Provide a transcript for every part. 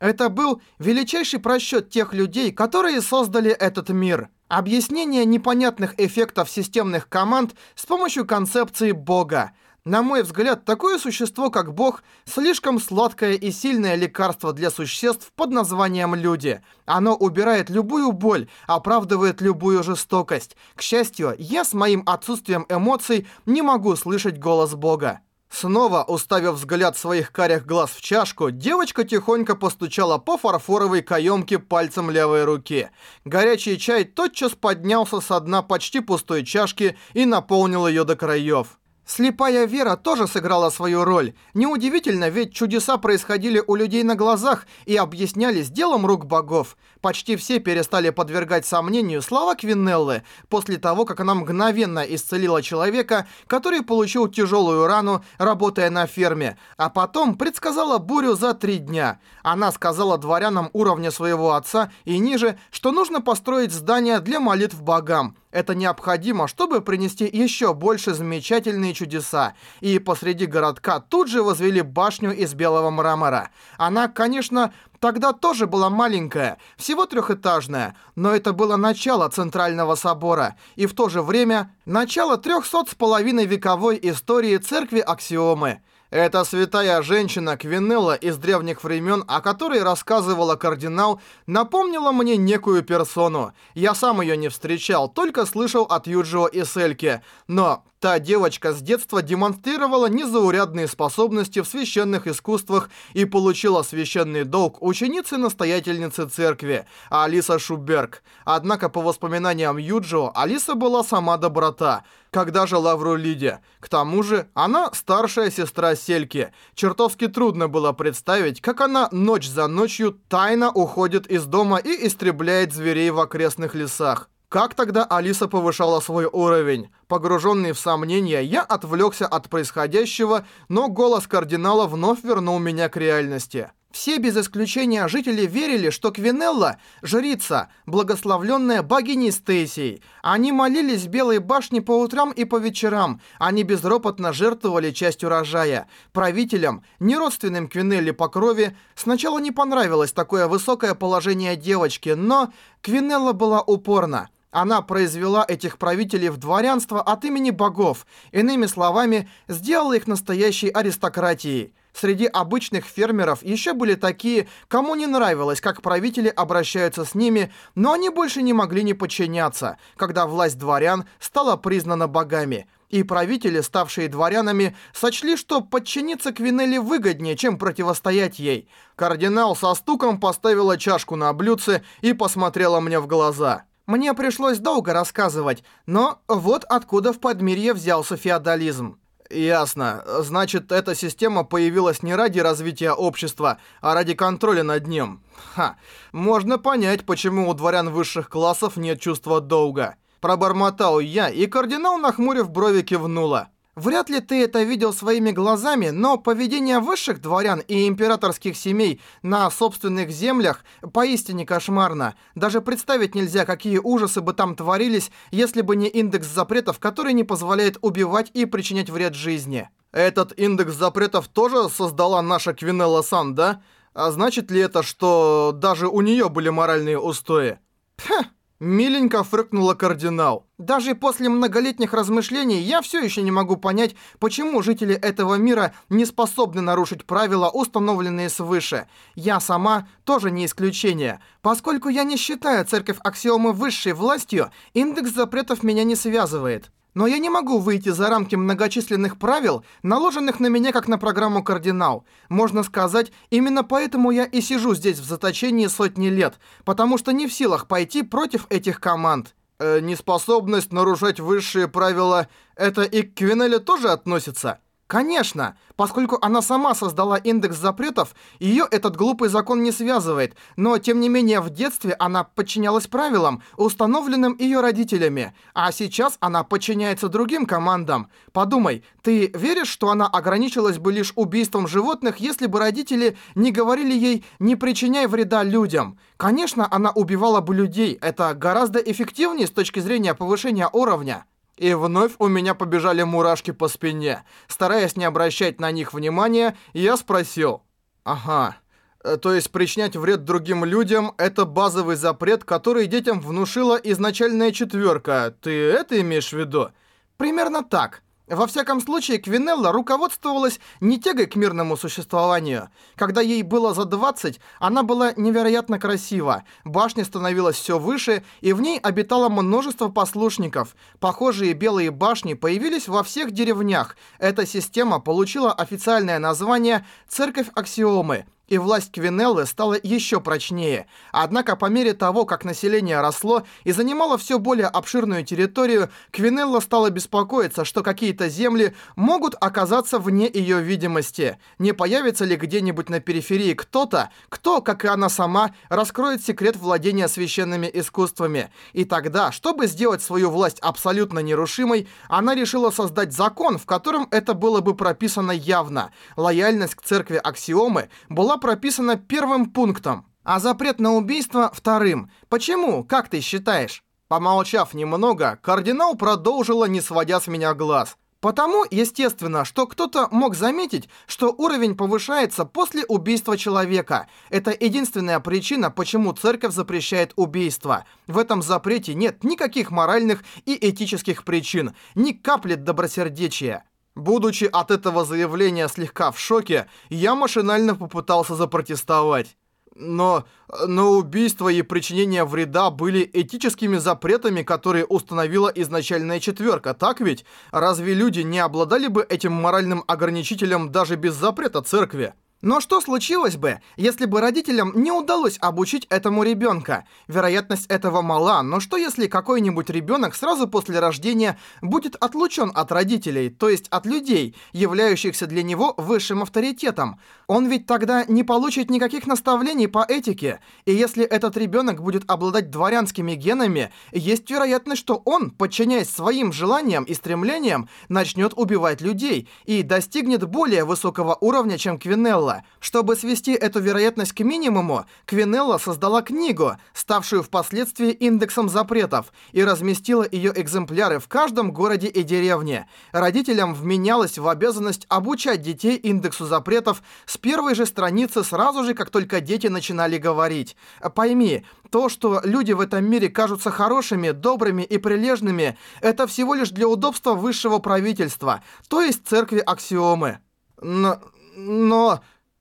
Это был величайший просчет тех людей, которые создали этот мир. Объяснение непонятных эффектов системных команд с помощью концепции Бога. На мой взгляд, такое существо, как Бог, слишком сладкое и сильное лекарство для существ под названием люди. Оно убирает любую боль, оправдывает любую жестокость. К счастью, я с моим отсутствием эмоций не могу слышать голос Бога. Снова, уставив взгляд своих карих глаз в чашку, девочка тихонько постучала по фарфоровой каемке пальцем левой руки. Горячий чай тотчас поднялся со дна почти пустой чашки и наполнил ее до краев. Слепая вера тоже сыграла свою роль. Неудивительно, ведь чудеса происходили у людей на глазах и объяснялись делом рук богов. Почти все перестали подвергать сомнению слова Квинеллы после того, как она мгновенно исцелила человека, который получил тяжелую рану, работая на ферме, а потом предсказала бурю за три дня. Она сказала дворянам уровня своего отца и ниже, что нужно построить здание для молитв богам. Это необходимо, чтобы принести еще больше замечательные чудеса. И посреди городка тут же возвели башню из белого мрамора. Она, конечно, тогда тоже была маленькая, всего трехэтажная, но это было начало Центрального собора и в то же время начало трехсот с половиной вековой истории церкви Аксиомы. Эта святая женщина Квинелла из древних времен, о которой рассказывала кардинал, напомнила мне некую персону. Я сам ее не встречал, только слышал от Юджио и Сельки. Но Та девочка с детства демонстрировала незаурядные способности в священных искусствах и получила священный долг ученицы-настоятельницы церкви, Алиса Шуберг. Однако, по воспоминаниям Юджио, Алиса была сама доброта, когда жила в Рулиде. К тому же, она старшая сестра Сельки. Чертовски трудно было представить, как она ночь за ночью тайно уходит из дома и истребляет зверей в окрестных лесах. Как тогда Алиса повышала свой уровень? Погруженный в сомнения, я отвлекся от происходящего, но голос кардинала вновь вернул меня к реальности. Все без исключения жители верили, что Квинелла – жрица, благословленная богиней Стейсией. Они молились в Белой башне по утрам и по вечерам. Они безропотно жертвовали часть урожая. Правителям, неродственным Квинелле по крови, сначала не понравилось такое высокое положение девочки, но Квинелла была упорна. Она произвела этих правителей в дворянство от имени богов, иными словами, сделала их настоящей аристократией. Среди обычных фермеров еще были такие, кому не нравилось, как правители обращаются с ними, но они больше не могли не подчиняться, когда власть дворян стала признана богами. И правители, ставшие дворянами, сочли, что подчиниться Квинелле выгоднее, чем противостоять ей. Кардинал со стуком поставила чашку на блюдце и посмотрела мне в глаза. Мне пришлось долго рассказывать, но вот откуда в Подмирье взялся феодализм. Ясно. Значит, эта система появилась не ради развития общества, а ради контроля над ним. Ха. Можно понять, почему у дворян высших классов нет чувства долга. Пробормотал я, и кардинал, нахмурив брови, кивнула. Вряд ли ты это видел своими глазами, но поведение высших дворян и императорских семей на собственных землях поистине кошмарно. Даже представить нельзя, какие ужасы бы там творились, если бы не индекс запретов, который не позволяет убивать и причинять вред жизни. Этот индекс запретов тоже создала наша Квинелла Сан, да? А значит ли это, что даже у нее были моральные устои? Хм. Миленько фрыкнула кардинал. Даже после многолетних размышлений я все еще не могу понять, почему жители этого мира не способны нарушить правила, установленные свыше. Я сама тоже не исключение. Поскольку я не считаю церковь аксиомы высшей властью, индекс запретов меня не связывает. Но я не могу выйти за рамки многочисленных правил, наложенных на меня как на программу «Кардинал». Можно сказать, именно поэтому я и сижу здесь в заточении сотни лет, потому что не в силах пойти против этих команд. Э, неспособность нарушать высшие правила – это и к Квинелле тоже относится? Конечно, поскольку она сама создала индекс запретов, ее этот глупый закон не связывает, но тем не менее в детстве она подчинялась правилам, установленным ее родителями, а сейчас она подчиняется другим командам. Подумай, ты веришь, что она ограничилась бы лишь убийством животных, если бы родители не говорили ей «не причиняй вреда людям»? Конечно, она убивала бы людей, это гораздо эффективнее с точки зрения повышения уровня. И вновь у меня побежали мурашки по спине. Стараясь не обращать на них внимания, я спросил. «Ага, Э, то есть причинять вред другим людям – это базовый запрет, который детям внушила изначальная четверка. Ты это имеешь в виду? Примерно так. Во всяком случае, Квинелла руководствовалась не тягой к мирному существованию. Когда ей было за 20, она была невероятно красива. Башня становилась все выше, и в ней обитало множество послушников. Похожие белые башни появились во всех деревнях. Эта система получила официальное название «Церковь Аксиомы», и власть Квинеллы стала еще прочнее. Однако по мере того, как население росло и занимало все более обширную территорию, Квинелла стала беспокоиться, что какие-то земли могут оказаться вне ее видимости. Не появится ли где-нибудь на периферии кто-то, кто, как и она сама, раскроет секрет владения священными искусствами. И тогда, чтобы сделать свою власть абсолютно нерушимой, она решила создать закон, в котором это было бы прописано явно. Лояльность к церкви Аксиомы была прописана первым пунктом, а запрет на убийство вторым. Почему? Как ты считаешь? Помолчав немного, кардинал продолжила, не сводя с меня глаз. Потому, естественно, что кто-то мог заметить, что уровень повышается после убийства человека. Это единственная причина, почему церковь запрещает убийство. В этом запрете нет никаких моральных и этических причин, ни капли добросердечия. Будучи от этого заявления слегка в шоке, я машинально попытался запротестовать. Но, но убийство и причинение вреда были этическими запретами, которые установила изначальная четверка, так ведь? Разве люди не обладали бы этим моральным ограничителем даже без запрета церкви? Но что случилось бы, если бы родителям не удалось обучить этому ребенка? Вероятность этого мала, но что если какой-нибудь ребенок сразу после рождения будет отлучен от родителей, то есть от людей, являющихся для него высшим авторитетом? Он ведь тогда не получит никаких наставлений по этике. И если этот ребенок будет обладать дворянскими генами, есть вероятность, что он, подчиняясь своим желаниям и стремлениям, начнет убивать людей и достигнет более высокого уровня, чем Квинелла. Квинелла. Чтобы свести эту вероятность к минимуму, Квинелла создала книгу, ставшую впоследствии индексом запретов, и разместила ее экземпляры в каждом городе и деревне. Родителям вменялось в обязанность обучать детей индексу запретов с первой же страницы сразу же, как только дети начинали говорить. Пойми, то, что люди в этом мире кажутся хорошими, добрыми и прилежными, это всего лишь для удобства высшего правительства, то есть церкви Аксиомы. Но... но...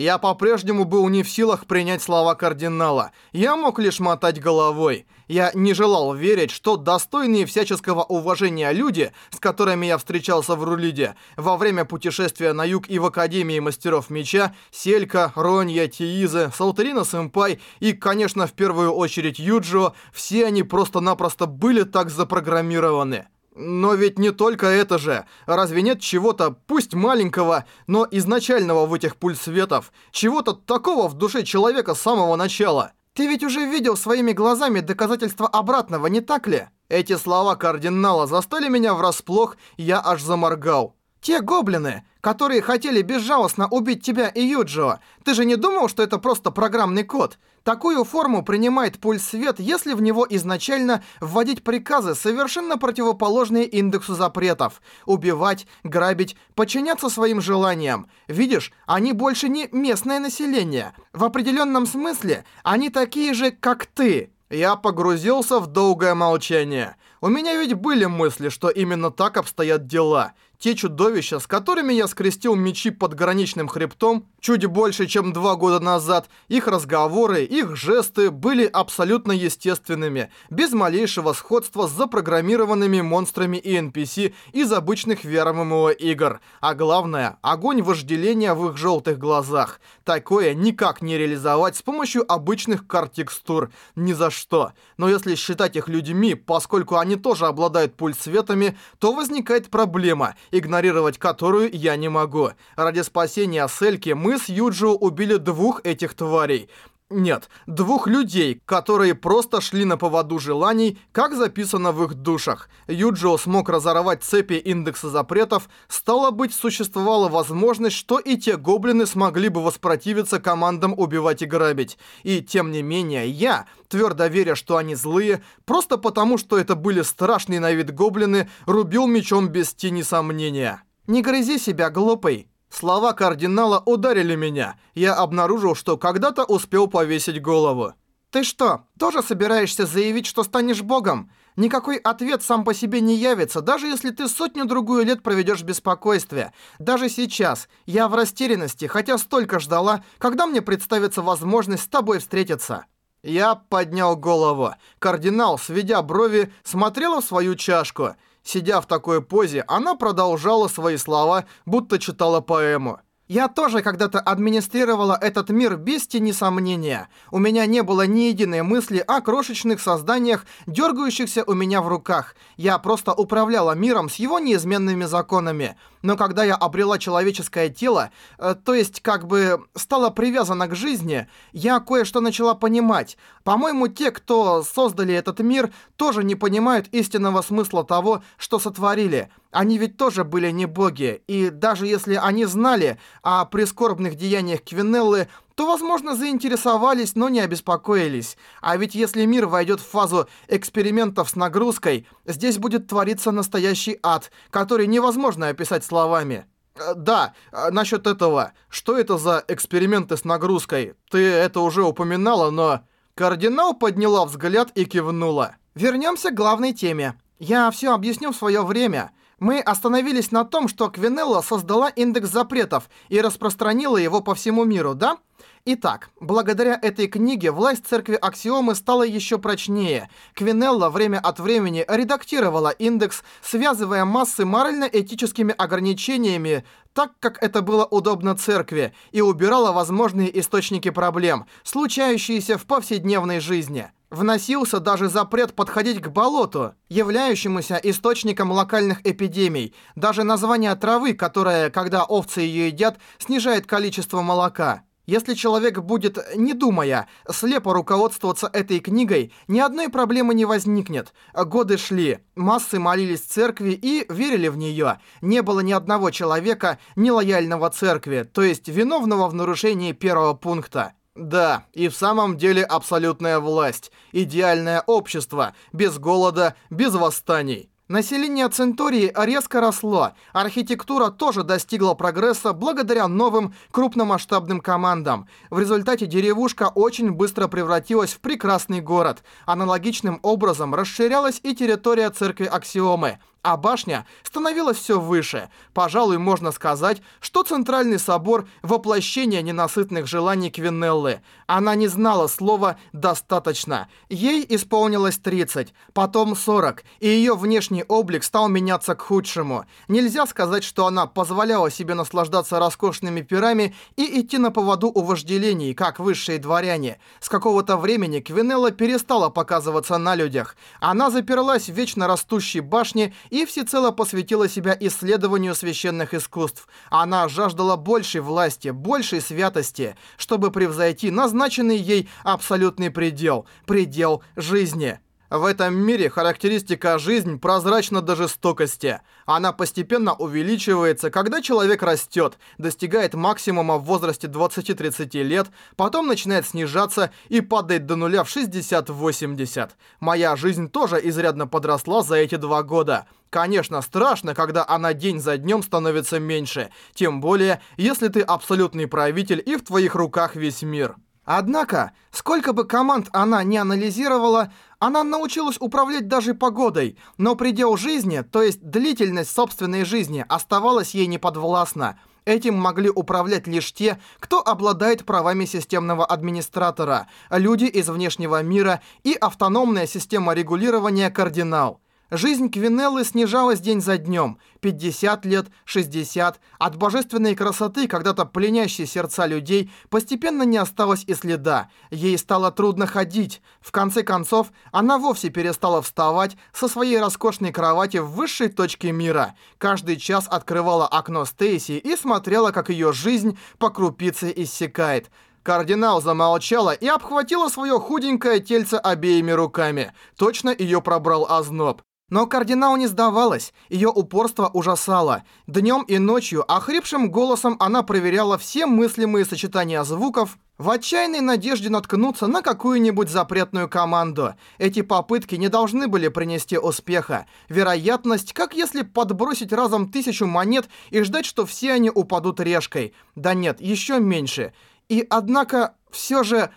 Я по-прежнему был не в силах принять слова кардинала. Я мог лишь мотать головой. Я не желал верить, что достойные всяческого уважения люди, с которыми я встречался в Рулиде, во время путешествия на юг и в Академии Мастеров Меча, Селька, Ронья, Тииза, Салтарина Сэмпай и, конечно, в первую очередь Юджио, все они просто-напросто были так запрограммированы. Но ведь не только это же. Разве нет чего-то, пусть маленького, но изначального в этих пульсветов? Чего-то такого в душе человека с самого начала? Ты ведь уже видел своими глазами доказательства обратного, не так ли? Эти слова кардинала застали меня врасплох, я аж заморгал. Те гоблины, которые хотели безжалостно убить тебя и Юджио, ты же не думал, что это просто программный код? Такую форму принимает пульс свет, если в него изначально вводить приказы, совершенно противоположные индексу запретов. Убивать, грабить, подчиняться своим желаниям. Видишь, они больше не местное население. В определенном смысле они такие же, как ты. Я погрузился в долгое молчание. У меня ведь были мысли, что именно так обстоят дела. Те чудовища, с которыми я скрестил мечи под граничным хребтом, чуть больше, чем два года назад, их разговоры, их жесты были абсолютно естественными, без малейшего сходства с запрограммированными монстрами и NPC из обычных VR игр. А главное, огонь вожделения в их желтых глазах. Такое никак не реализовать с помощью обычных карт-текстур. Ни за что. Но если считать их людьми, поскольку они тоже обладают пульсветами, то возникает проблема – игнорировать которую я не могу. Ради спасения Сельки мы с Юджио убили двух этих тварей. Нет, двух людей, которые просто шли на поводу желаний, как записано в их душах. Юджио смог разорвать цепи индекса запретов, стало быть, существовала возможность, что и те гоблины смогли бы воспротивиться командам убивать и грабить. И тем не менее, я, твердо веря, что они злые, просто потому, что это были страшные на вид гоблины, рубил мечом без тени сомнения. «Не грызи себя, глупый!» Слова кардинала ударили меня. Я обнаружил, что когда-то успел повесить голову. «Ты что, тоже собираешься заявить, что станешь богом? Никакой ответ сам по себе не явится, даже если ты сотню-другую лет проведешь в беспокойстве. Даже сейчас я в растерянности, хотя столько ждала, когда мне представится возможность с тобой встретиться». Я поднял голову. Кардинал, сведя брови, смотрела в свою чашку. Сидя в такой позе, она продолжала свои слова, будто читала поэму. Я тоже когда-то администрировала этот мир без тени сомнения. У меня не было ни единой мысли о крошечных созданиях, дергающихся у меня в руках. Я просто управляла миром с его неизменными законами. Но когда я обрела человеческое тело, э, то есть как бы стала привязана к жизни, я кое-что начала понимать. По-моему, те, кто создали этот мир, тоже не понимают истинного смысла того, что сотворили. Они ведь тоже были не боги, и даже если они знали о прискорбных деяниях Квинеллы, то, возможно, заинтересовались, но не обеспокоились. А ведь если мир войдет в фазу экспериментов с нагрузкой, здесь будет твориться настоящий ад, который невозможно описать словами. Э, да, э, насчет этого. Что это за эксперименты с нагрузкой? Ты это уже упоминала, но... Кардинал подняла взгляд и кивнула. Вернемся к главной теме. Я все объясню в свое время. Мы остановились на том, что Квинелла создала индекс запретов и распространила его по всему миру, да? Итак, благодаря этой книге власть церкви Аксиомы стала еще прочнее. Квинелла время от времени редактировала индекс, связывая массы морально-этическими ограничениями, так как это было удобно церкви, и убирала возможные источники проблем, случающиеся в повседневной жизни. Вносился даже запрет подходить к болоту, являющемуся источником локальных эпидемий. Даже название травы, которая, когда овцы ее едят, снижает количество молока. Если человек будет, не думая, слепо руководствоваться этой книгой, ни одной проблемы не возникнет. Годы шли, массы молились церкви и верили в нее. Не было ни одного человека, нелояльного церкви, то есть виновного в нарушении первого пункта. Да, и в самом деле абсолютная власть, идеальное общество, без голода, без восстаний. Население Центории резко росло, архитектура тоже достигла прогресса благодаря новым крупномасштабным командам. В результате деревушка очень быстро превратилась в прекрасный город. Аналогичным образом расширялась и территория церкви Аксиомы – а башня становилась все выше. Пожалуй, можно сказать, что Центральный собор – воплощение ненасытных желаний Квинеллы. Она не знала слова «достаточно». Ей исполнилось 30, потом 40, и ее внешний облик стал меняться к худшему. Нельзя сказать, что она позволяла себе наслаждаться роскошными пирами и идти на поводу у вожделений, как высшие дворяне. С какого-то времени Квинелла перестала показываться на людях. Она заперлась в вечно растущей башне и всецело посвятила себя исследованию священных искусств. Она жаждала большей власти, большей святости, чтобы превзойти назначенный ей абсолютный предел, предел жизни. В этом мире характеристика жизнь прозрачна до жестокости. Она постепенно увеличивается, когда человек растет, достигает максимума в возрасте 20-30 лет, потом начинает снижаться и падает до нуля в 60-80. Моя жизнь тоже изрядно подросла за эти два года. Конечно, страшно, когда она день за днем становится меньше, тем более, если ты абсолютный правитель и в твоих руках весь мир. Однако, сколько бы команд она ни анализировала, она научилась управлять даже погодой, но предел жизни, то есть длительность собственной жизни, оставалась ей неподвластна. Этим могли управлять лишь те, кто обладает правами системного администратора, люди из внешнего мира и автономная система регулирования «Кардинал». Жизнь Квинеллы снижалась день за днем. 50 лет, 60. От божественной красоты, когда-то пленящей сердца людей, постепенно не осталось и следа. Ей стало трудно ходить. В конце концов, она вовсе перестала вставать со своей роскошной кровати в высшей точке мира. Каждый час открывала окно Стейси и смотрела, как ее жизнь по крупице иссякает. Кардинал замолчала и обхватила свое худенькое тельце обеими руками. Точно ее пробрал озноб. Но кардинал не сдавалась, ее упорство ужасало. Днем и ночью охрипшим голосом она проверяла все мыслимые сочетания звуков, в отчаянной надежде наткнуться на какую-нибудь запретную команду. Эти попытки не должны были принести успеха. Вероятность, как если подбросить разом тысячу монет и ждать, что все они упадут решкой. Да нет, еще меньше. И однако, все же...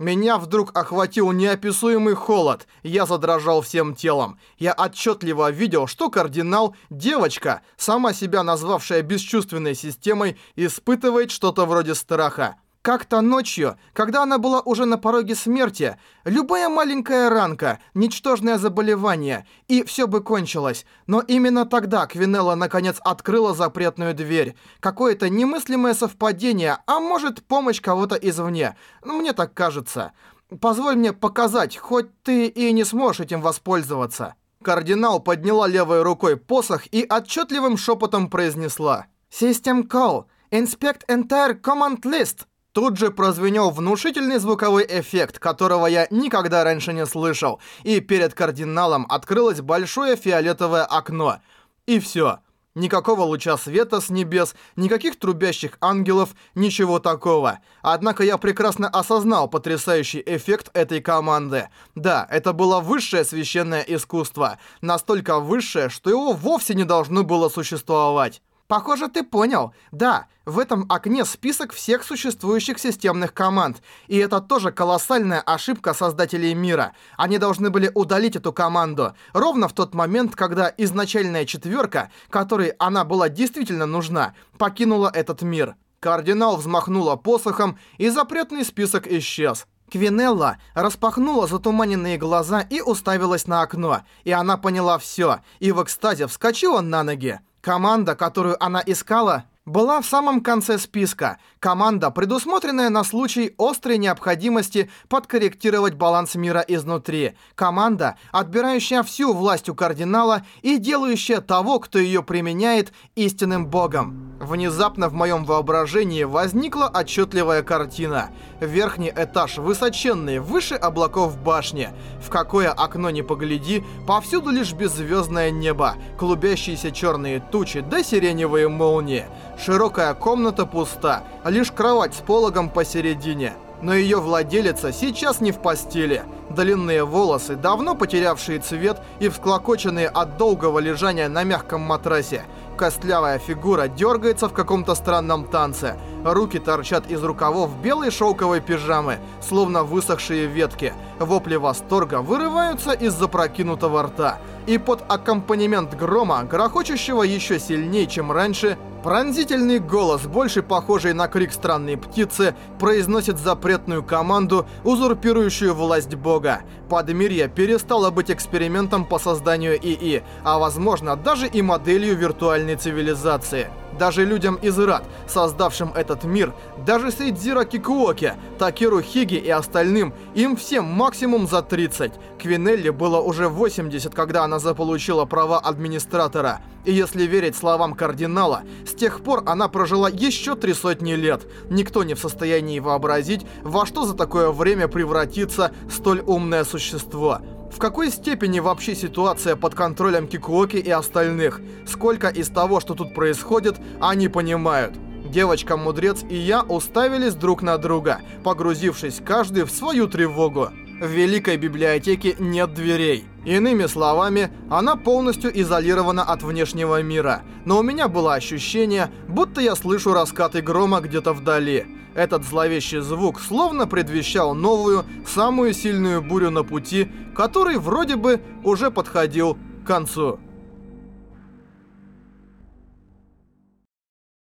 Меня вдруг охватил неописуемый холод. Я задрожал всем телом. Я отчетливо видел, что кардинал, девочка, сама себя назвавшая бесчувственной системой, испытывает что-то вроде страха. Как-то ночью, когда она была уже на пороге смерти, любая маленькая ранка, ничтожное заболевание, и все бы кончилось. Но именно тогда Квинелла наконец открыла запретную дверь. Какое-то немыслимое совпадение, а может помощь кого-то извне. Мне так кажется. Позволь мне показать, хоть ты и не сможешь этим воспользоваться. Кардинал подняла левой рукой посох и отчетливым шепотом произнесла. System call. Inspect entire command list. Тут же прозвенел внушительный звуковой эффект, которого я никогда раньше не слышал, и перед кардиналом открылось большое фиолетовое окно. И все. Никакого луча света с небес, никаких трубящих ангелов, ничего такого. Однако я прекрасно осознал потрясающий эффект этой команды. Да, это было высшее священное искусство. Настолько высшее, что его вовсе не должно было существовать. Похоже, ты понял. Да, в этом окне список всех существующих системных команд. И это тоже колоссальная ошибка создателей мира. Они должны были удалить эту команду. Ровно в тот момент, когда изначальная четверка, которой она была действительно нужна, покинула этот мир. Кардинал взмахнула посохом, и запретный список исчез. Квинелла распахнула затуманенные глаза и уставилась на окно. И она поняла все, и в экстазе вскочила на ноги. Команда, которую она искала, была в самом конце списка. Команда, предусмотренная на случай острой необходимости подкорректировать баланс мира изнутри. Команда, отбирающая всю власть у кардинала и делающая того, кто ее применяет, истинным богом. Внезапно в моем воображении возникла отчетливая картина. Верхний этаж высоченный, выше облаков башни. В какое окно не погляди, повсюду лишь беззвездное небо, клубящиеся черные тучи да сиреневые молнии. Широкая комната пуста, лишь кровать с пологом посередине. Но ее владелица сейчас не в постели. Длинные волосы, давно потерявшие цвет и всклокоченные от долгого лежания на мягком матрасе. Костлявая фигура дергается в каком-то странном танце. Руки торчат из рукавов белой шелковой пижамы, словно высохшие ветки. Вопли восторга вырываются из запрокинутого рта. И под аккомпанемент грома, грохочущего еще сильнее, чем раньше, Пронзительный голос, больше похожий на крик странной птицы, произносит запретную команду, узурпирующую власть бога. Подмирье перестало быть экспериментом по созданию ИИ, а возможно даже и моделью виртуальной цивилизации. Даже людям из Рад, создавшим этот мир, даже Сейдзира Кикуоке, Такеру Хиги и остальным, им всем максимум за 30. Квинелли было уже 80, когда она заполучила права администратора. И если верить словам кардинала, с тех пор она прожила еще три сотни лет. Никто не в состоянии вообразить, во что за такое время превратится столь умное существо. В какой степени вообще ситуация под контролем Кикуоки и остальных? Сколько из того, что тут происходит, они понимают? Девочка-мудрец и я уставились друг на друга, погрузившись каждый в свою тревогу. В Великой Библиотеке нет дверей. Иными словами, она полностью изолирована от внешнего мира. Но у меня было ощущение, будто я слышу раскаты грома где-то вдали. Этот зловещий звук словно предвещал новую, самую сильную бурю на пути, который вроде бы уже подходил к концу.